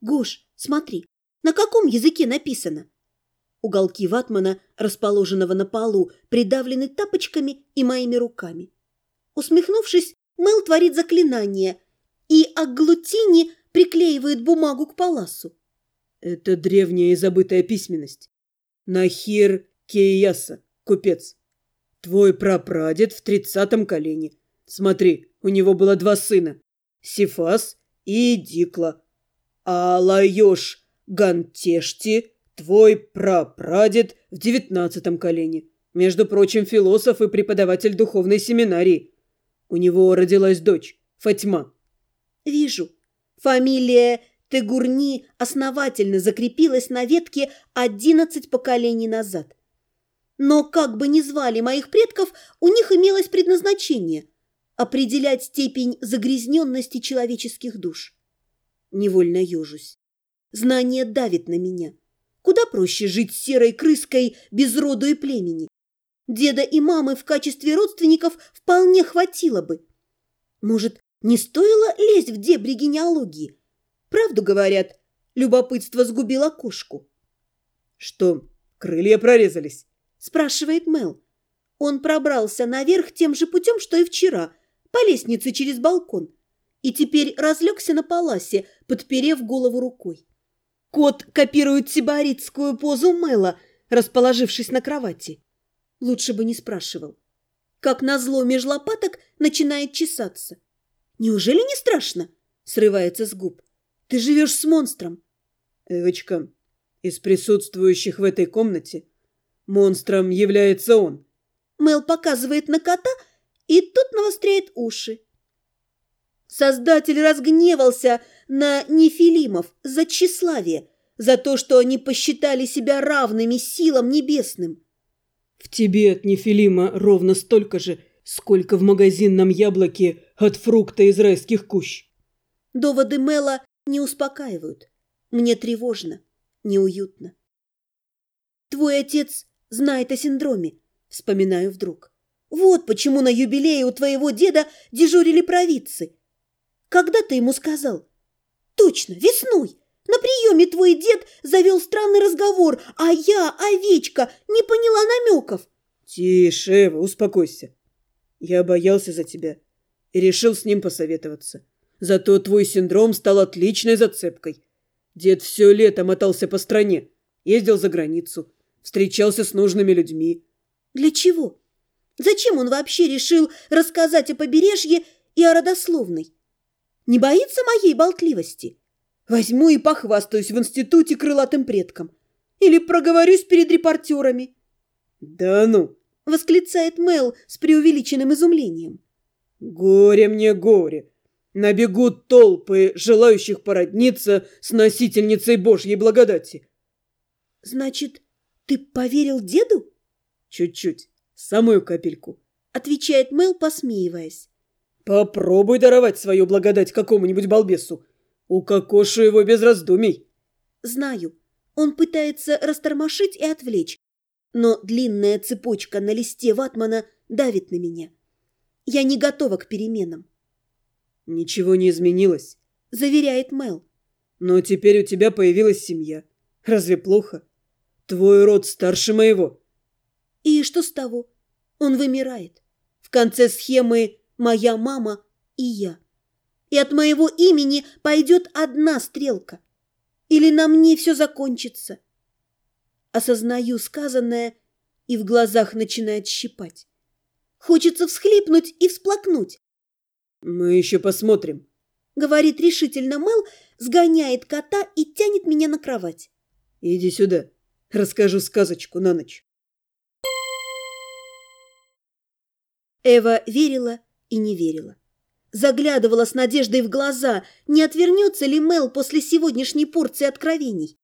Гош, смотри, на каком языке написано? Уголки ватмана, расположенного на полу, придавлены тапочками и моими руками. Усмехнувшись, Мел творит заклинание, и Агглутини приклеивает бумагу к паласу. Это древняя и забытая письменность. Нахир Кейяса, купец. Твой прапрадед в тридцатом колене. Смотри, у него было два сына. Сифас и Дикла. А Лайош Гантешти, твой прапрадед в девятнадцатом колене. Между прочим, философ и преподаватель духовной семинарии. У него родилась дочь, Фатьма. Вижу. Фамилия Тегурни основательно закрепилась на ветке одиннадцать поколений назад. Но как бы ни звали моих предков, у них имелось предназначение – определять степень загрязненности человеческих душ. Невольно ежусь. Знание давит на меня. Куда проще жить серой крыской без роду и племени. Деда и мамы в качестве родственников вполне хватило бы. Может, не стоило лезть в дебри генеалогии? Правду говорят, любопытство сгубило кошку. Что, крылья прорезались? спрашивает Мел. Он пробрался наверх тем же путем, что и вчера, по лестнице через балкон, и теперь разлегся на паласе, подперев голову рукой. Кот копирует сибаритскую позу Мела, расположившись на кровати. Лучше бы не спрашивал. Как назло меж лопаток начинает чесаться. «Неужели не страшно?» – срывается с губ. «Ты живешь с монстром». «Эвочка, из присутствующих в этой комнате Монстром является он. Мел показывает на кота, и тот навостряет уши. Создатель разгневался на нефилимов за тщеславие, за то, что они посчитали себя равными силам небесным. В тебе от нефилима ровно столько же, сколько в магазинном яблоке от фрукта из райских кущ. Доводы Мела не успокаивают. Мне тревожно, неуютно. Твой отец знает о синдроме. Вспоминаю вдруг. Вот почему на юбилее у твоего деда дежурили провидцы. Когда ты ему сказал? Точно, весной. На приеме твой дед завел странный разговор, а я, овечка, не поняла намеков. Тише, Эва, успокойся. Я боялся за тебя и решил с ним посоветоваться. Зато твой синдром стал отличной зацепкой. Дед все лето мотался по стране, ездил за границу, встречался с нужными людьми. Для чего? Зачем он вообще решил рассказать о побережье и о родословной? Не боится моей болтливости? Возьму и похвастаюсь в институте крылатым предком. Или проговорюсь перед репортерами. «Да ну!» — восклицает Мел с преувеличенным изумлением. «Горе мне, горе! Набегут толпы, желающих породниться с носительницей Божьей благодати!» «Значит, «Ты поверил деду?» «Чуть-чуть, самую капельку», — отвечает Мэл, посмеиваясь. «Попробуй даровать свою благодать какому-нибудь балбесу. Укокошу его без раздумий». «Знаю. Он пытается растормошить и отвлечь, но длинная цепочка на листе ватмана давит на меня. Я не готова к переменам». «Ничего не изменилось», — заверяет Мэл. «Но теперь у тебя появилась семья. Разве плохо?» Твой род старше моего. И что с того? Он вымирает. В конце схемы моя мама и я. И от моего имени пойдет одна стрелка. Или на мне все закончится. Осознаю сказанное, и в глазах начинает щипать. Хочется всхлипнуть и всплакнуть. «Мы еще посмотрим», — говорит решительно Мэл, сгоняет кота и тянет меня на кровать. «Иди сюда». Расскажу сказочку на ночь. Эва верила и не верила. Заглядывала с надеждой в глаза, не отвернется ли Мел после сегодняшней порции откровений.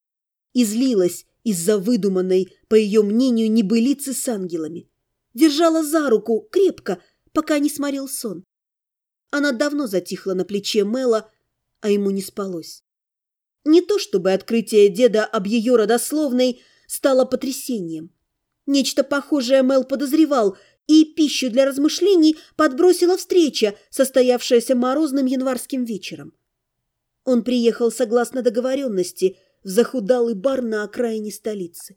И злилась из-за выдуманной, по ее мнению, небылицы с ангелами. Держала за руку крепко, пока не сморил сон. Она давно затихла на плече Мела, а ему не спалось. Не то чтобы открытие деда об ее родословной – стало потрясением. Нечто похожее Мел подозревал, и пищу для размышлений подбросила встреча, состоявшаяся морозным январским вечером. Он приехал согласно договоренности в захудалый бар на окраине столицы.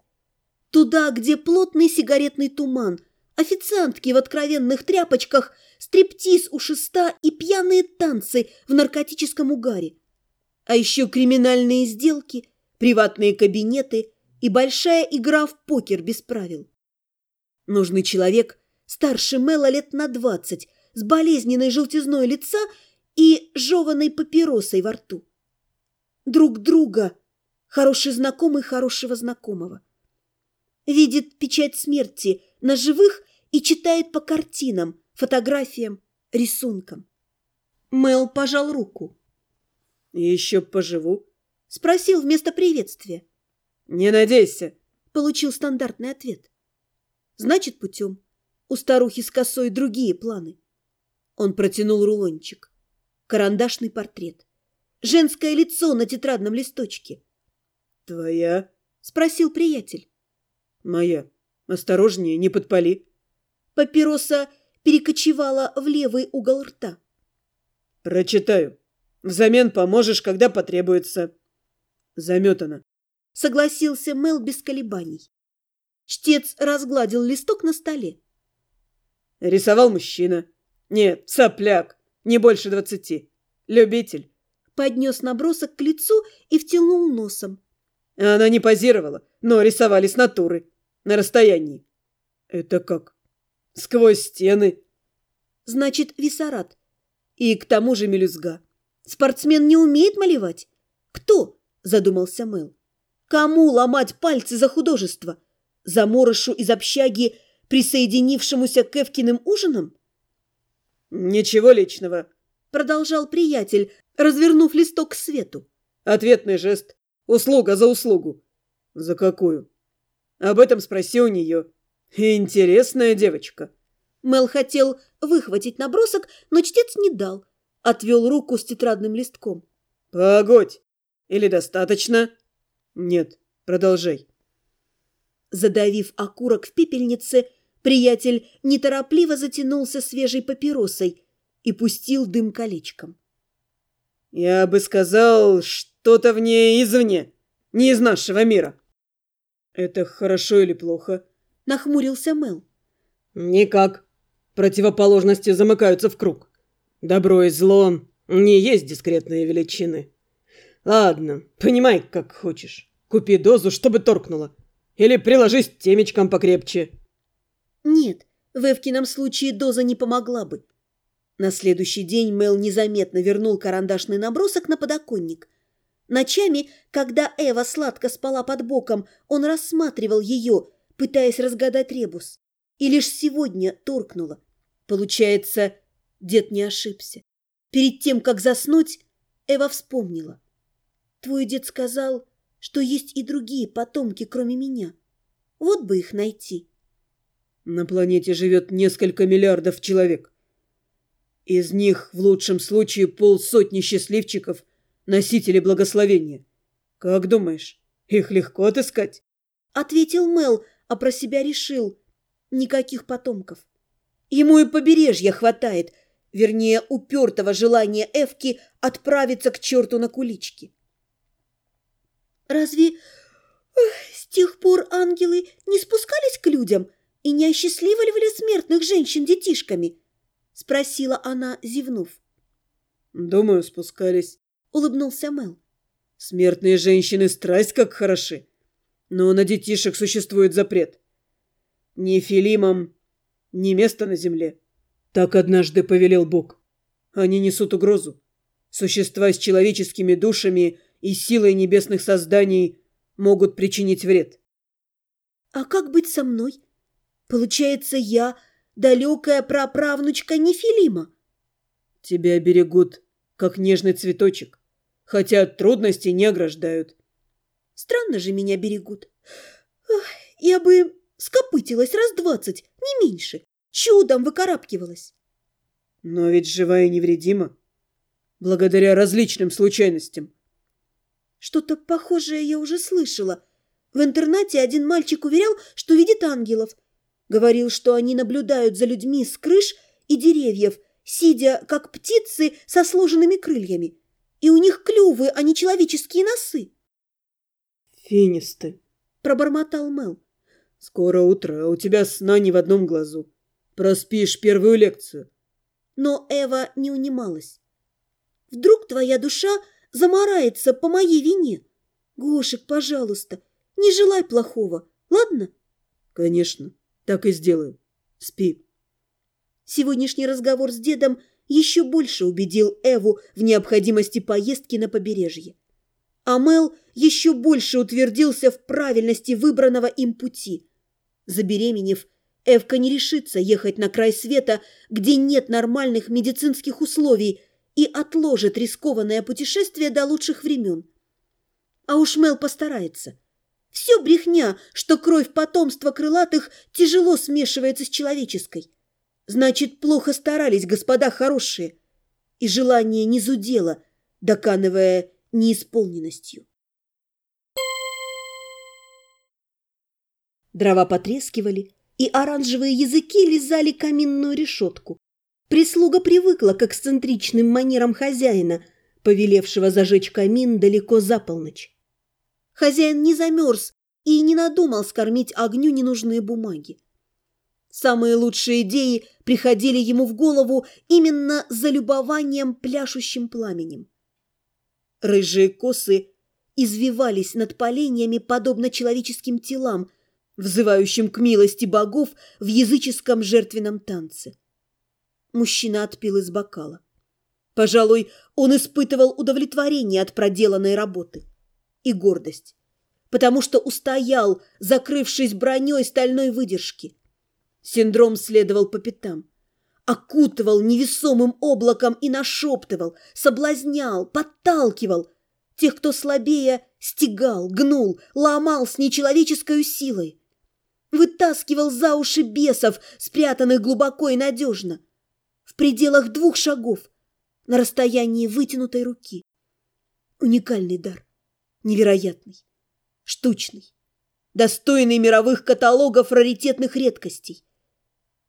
Туда, где плотный сигаретный туман, официантки в откровенных тряпочках, стриптиз у шеста и пьяные танцы в наркотическом угаре. А еще криминальные сделки, приватные кабинеты и большая игра в покер без правил. Нужный человек, старше Мэла лет на двадцать, с болезненной желтизной лица и жеванной папиросой во рту. Друг друга, хороший знакомый хорошего знакомого. Видит печать смерти на живых и читает по картинам, фотографиям, рисункам. Мэл пожал руку. «Еще поживу?» – спросил вместо приветствия. «Не надейся!» – получил стандартный ответ. «Значит, путем. У старухи с косой другие планы». Он протянул рулончик. Карандашный портрет. Женское лицо на тетрадном листочке. «Твоя?» – спросил приятель. «Моя. Осторожнее, не подпали». Папироса перекочевала в левый угол рта. «Прочитаю. Взамен поможешь, когда потребуется». Заметано. Согласился Мел без колебаний. Чтец разгладил листок на столе. Рисовал мужчина. Нет, сопляк. Не больше двадцати. Любитель. Поднес набросок к лицу и втянул носом. Она не позировала, но рисовали с натуры. На расстоянии. Это как? Сквозь стены. Значит, висарат. И к тому же мелюзга. Спортсмен не умеет малевать? Кто? Задумался Мэл. Кому ломать пальцы за художество? Заморышу из общаги, присоединившемуся к Эвкиным ужинам? «Ничего личного», — продолжал приятель, развернув листок к свету. «Ответный жест. Услуга за услугу». «За какую?» «Об этом спроси у нее. Интересная девочка». Мел хотел выхватить набросок, но чтец не дал. Отвел руку с тетрадным листком. «Погодь! Или достаточно?» «Нет, продолжай». Задавив окурок в пепельнице, приятель неторопливо затянулся свежей папиросой и пустил дым колечком. «Я бы сказал, что-то в ней извне, не из нашего мира». «Это хорошо или плохо?» – нахмурился Мел. «Никак. Противоположности замыкаются в круг. Добро и зло не есть дискретные величины. Ладно, понимай, как хочешь. Купи дозу, чтобы торкнуло. Или приложись темечком покрепче. Нет, в Эвкином случае доза не помогла бы. На следующий день Мел незаметно вернул карандашный набросок на подоконник. Ночами, когда Эва сладко спала под боком, он рассматривал ее, пытаясь разгадать ребус. И лишь сегодня торкнуло. Получается, дед не ошибся. Перед тем, как заснуть, Эва вспомнила. Твой дед сказал, что есть и другие потомки, кроме меня. Вот бы их найти. На планете живет несколько миллиардов человек. Из них, в лучшем случае, полсотни счастливчиков, носители благословения. Как думаешь, их легко отыскать? Ответил Мел, а про себя решил. Никаких потомков. Ему и побережья хватает, вернее, упертого желания Эвки отправиться к черту на кулички. Разве с тех пор ангелы не спускались к людям и не осчастливливали смертных женщин детишками? Спросила она, зевнув. Думаю, спускались. Улыбнулся Мел. Смертные женщины страсть как хороши. Но на детишек существует запрет. Ни Филимам, ни место на земле. Так однажды повелел Бог. Они несут угрозу. Существа с человеческими душами и силой небесных созданий могут причинить вред. А как быть со мной? Получается, я далекая праправнучка Нефилима. Тебя берегут, как нежный цветочек, хотя трудности не ограждают. Странно же меня берегут. Ох, я бы скопытилась раз двадцать, не меньше. Чудом выкарабкивалась. Но ведь живая и невредима. Благодаря различным случайностям. Что-то похожее я уже слышала. В интернате один мальчик уверял, что видит ангелов. Говорил, что они наблюдают за людьми с крыш и деревьев, сидя, как птицы со сложенными крыльями. И у них клювы, а не человеческие носы. «Финисты», — пробормотал Мел. «Скоро утро, а у тебя сна ни в одном глазу. Проспишь первую лекцию». Но Эва не унималась. «Вдруг твоя душа замарается по моей вине? Гошек, пожалуйста, не желай плохого, ладно?» «Конечно, так и сделаю. Спи». Сегодняшний разговор с дедом еще больше убедил Эву в необходимости поездки на побережье. А Мел еще больше утвердился в правильности выбранного им пути. Забеременев, Эвка не решится ехать на край света, где нет нормальных медицинских условий, и отложит рискованное путешествие до лучших времен. А уж Мел постарается. Все брехня, что кровь потомства крылатых тяжело смешивается с человеческой. Значит, плохо старались господа хорошие. И желание не зудело, доканывая неисполненностью. Дрова потрескивали, и оранжевые языки лизали каминную решетку. Прислуга привыкла к эксцентричным манерам хозяина, повелевшего зажечь камин далеко за полночь. Хозяин не замерз и не надумал скормить огню ненужные бумаги. Самые лучшие идеи приходили ему в голову именно за любованием пляшущим пламенем. Рыжие косы извивались над поленьями, подобно человеческим телам, взывающим к милости богов в языческом жертвенном танце. Мужчина отпил из бокала. Пожалуй, он испытывал удовлетворение от проделанной работы и гордость, потому что устоял, закрывшись броней стальной выдержки. Синдром следовал по пятам окутывал невесомым облаком и нашептывал, соблазнял, подталкивал. Тех, кто слабее, стегал, гнул, ломал с нечеловеческой силой. Вытаскивал за уши бесов, спрятанных глубоко и надежно. В пределах двух шагов, на расстоянии вытянутой руки. Уникальный дар, невероятный, штучный, достойный мировых каталогов раритетных редкостей.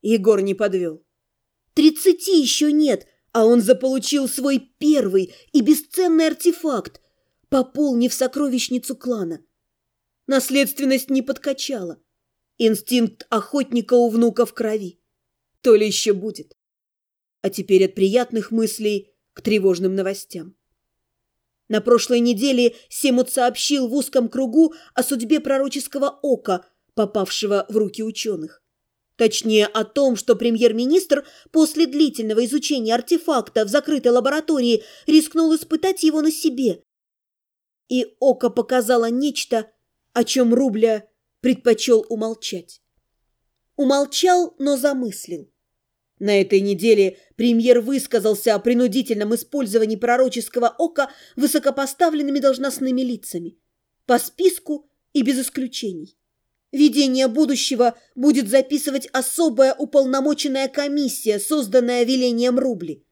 Егор не подвел. Тридцати еще нет, а он заполучил свой первый и бесценный артефакт, пополнив сокровищницу клана. Наследственность не подкачала. Инстинкт охотника у внука в крови. То ли еще будет. А теперь от приятных мыслей к тревожным новостям. На прошлой неделе Семут сообщил в узком кругу о судьбе пророческого ока, попавшего в руки ученых. Точнее, о том, что премьер-министр после длительного изучения артефакта в закрытой лаборатории рискнул испытать его на себе. И Око показало нечто, о чем Рубля предпочел умолчать. Умолчал, но замыслил. На этой неделе премьер высказался о принудительном использовании пророческого ока высокопоставленными должностными лицами. По списку и без исключений. Видение будущего будет записывать особая уполномоченная комиссия, созданная велением Рубли.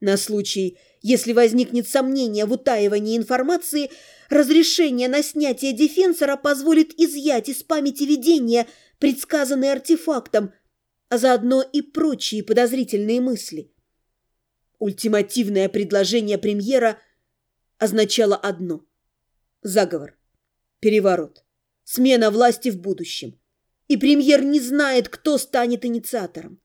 На случай, если возникнет сомнение в утаивании информации, разрешение на снятие дефенсора позволит изъять из памяти видения, предсказанные артефактом, а заодно и прочие подозрительные мысли. Ультимативное предложение премьера означало одно – заговор, переворот смена власти в будущем. И премьер не знает, кто станет инициатором.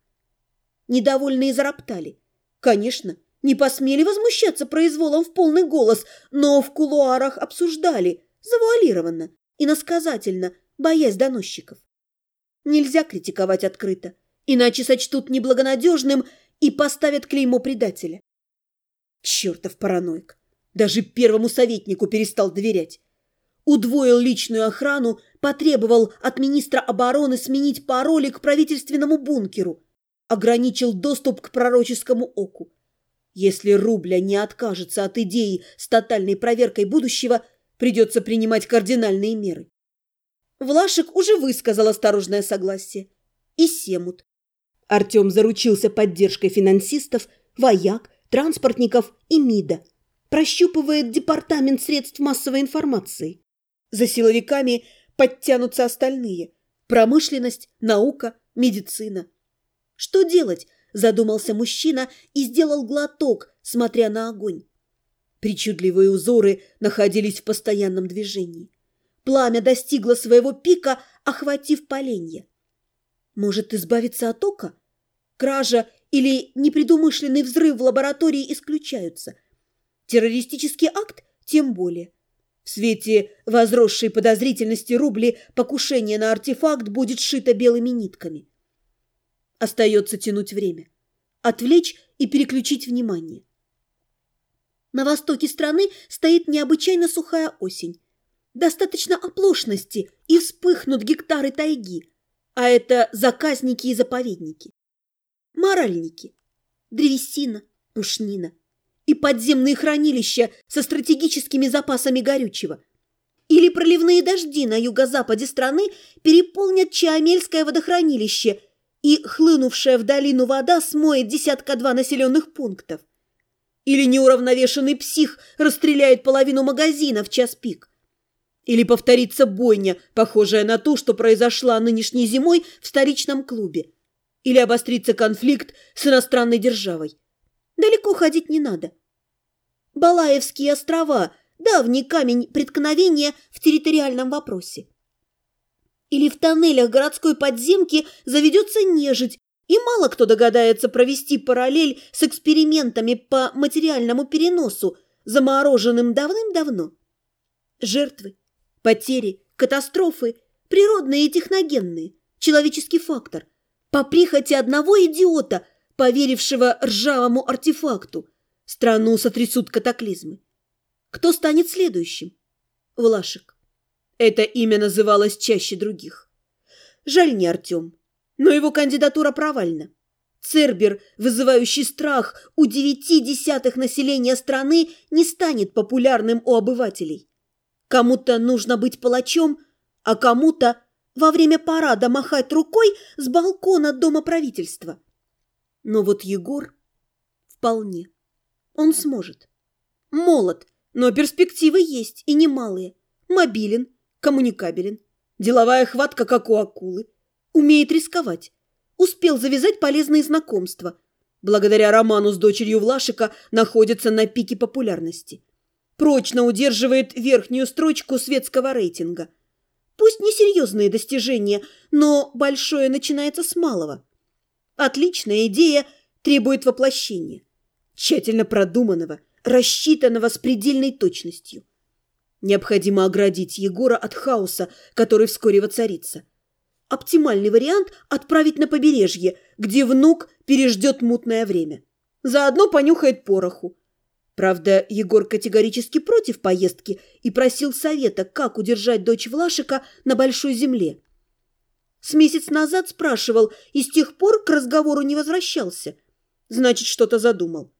Недовольные зароптали. Конечно, не посмели возмущаться произволом в полный голос, но в кулуарах обсуждали, завуалированно, иносказательно, боясь доносчиков. Нельзя критиковать открыто, иначе сочтут неблагонадежным и поставят клеймо предателя. Чертов параноик! Даже первому советнику перестал доверять удвоил личную охрану, потребовал от министра обороны сменить пароли к правительственному бункеру, ограничил доступ к пророческому оку. Если Рубля не откажется от идеи с тотальной проверкой будущего, придется принимать кардинальные меры. Влашек уже высказал осторожное согласие. И Семут. Артем заручился поддержкой финансистов, вояк, транспортников и МИДа. Прощупывает департамент средств массовой информации. За силовиками подтянутся остальные. Промышленность, наука, медицина. Что делать? Задумался мужчина и сделал глоток, смотря на огонь. Причудливые узоры находились в постоянном движении. Пламя достигло своего пика, охватив поленье. Может, избавиться от ока? Кража или непредумышленный взрыв в лаборатории исключаются. Террористический акт тем более. В свете возросшей подозрительности рубли покушение на артефакт будет сшито белыми нитками. Остается тянуть время, отвлечь и переключить внимание. На востоке страны стоит необычайно сухая осень. Достаточно оплошности, и вспыхнут гектары тайги, а это заказники и заповедники. Моральники, древесина, пушнина – и подземные хранилища со стратегическими запасами горючего. Или проливные дожди на юго-западе страны переполнят Чаомельское водохранилище, и хлынувшая в долину вода смоет десятка-два населенных пунктов. Или неуравновешенный псих расстреляет половину магазина в час пик. Или повторится бойня, похожая на ту, что произошла нынешней зимой в столичном клубе. Или обострится конфликт с иностранной державой. Далеко ходить не надо. Балаевские острова – давний камень преткновения в территориальном вопросе. Или в тоннелях городской подземки заведется нежить, и мало кто догадается провести параллель с экспериментами по материальному переносу, замороженным давным-давно. Жертвы, потери, катастрофы, природные и техногенные, человеческий фактор, по прихоти одного идиота – поверившего ржавому артефакту. Страну сотрясут катаклизмы. Кто станет следующим? Влашек. Это имя называлось чаще других. Жаль не Артем, но его кандидатура провальна. Цербер, вызывающий страх у девяти десятых населения страны, не станет популярным у обывателей. Кому-то нужно быть палачом, а кому-то во время парада махать рукой с балкона Дома правительства. Но вот Егор вполне. Он сможет. Молод, но перспективы есть и немалые. Мобилен, коммуникабелен. Деловая хватка, как у акулы. Умеет рисковать. Успел завязать полезные знакомства. Благодаря роману с дочерью Влашика находится на пике популярности. Прочно удерживает верхнюю строчку светского рейтинга. Пусть несерьезные достижения, но большое начинается с малого. Отличная идея требует воплощения. Тщательно продуманного, рассчитанного с предельной точностью. Необходимо оградить Егора от хаоса, который вскоре воцарится. Оптимальный вариант – отправить на побережье, где внук переждет мутное время. Заодно понюхает пороху. Правда, Егор категорически против поездки и просил совета, как удержать дочь Влашика на большой земле. С месяц назад спрашивал и с тех пор к разговору не возвращался. Значит, что-то задумал.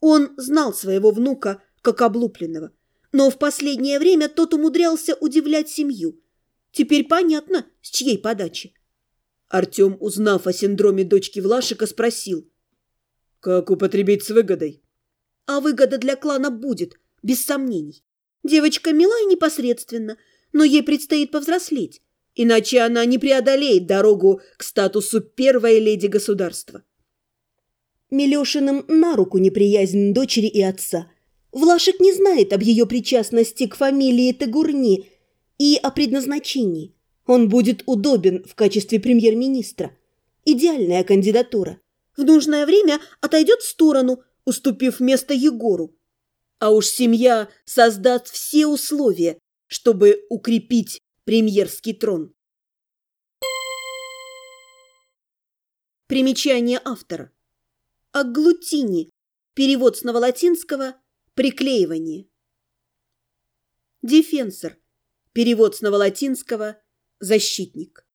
Он знал своего внука как облупленного, но в последнее время тот умудрялся удивлять семью. Теперь понятно, с чьей подачи. Артем, узнав о синдроме дочки Влашика, спросил. «Как употребить с выгодой?» «А выгода для клана будет, без сомнений. Девочка мила и непосредственна, но ей предстоит повзрослеть иначе она не преодолеет дорогу к статусу первой леди государства. Милешиным на руку неприязнь дочери и отца. Влашек не знает об ее причастности к фамилии Тагурни и о предназначении. Он будет удобен в качестве премьер-министра. Идеальная кандидатура. В нужное время отойдет в сторону, уступив место Егору. А уж семья создаст все условия, чтобы укрепить премьерский трон. Примечание автора. Агглутини. Перевод с новолатинского «приклеивание». Дефенсор. Перевод с новолатинского «защитник».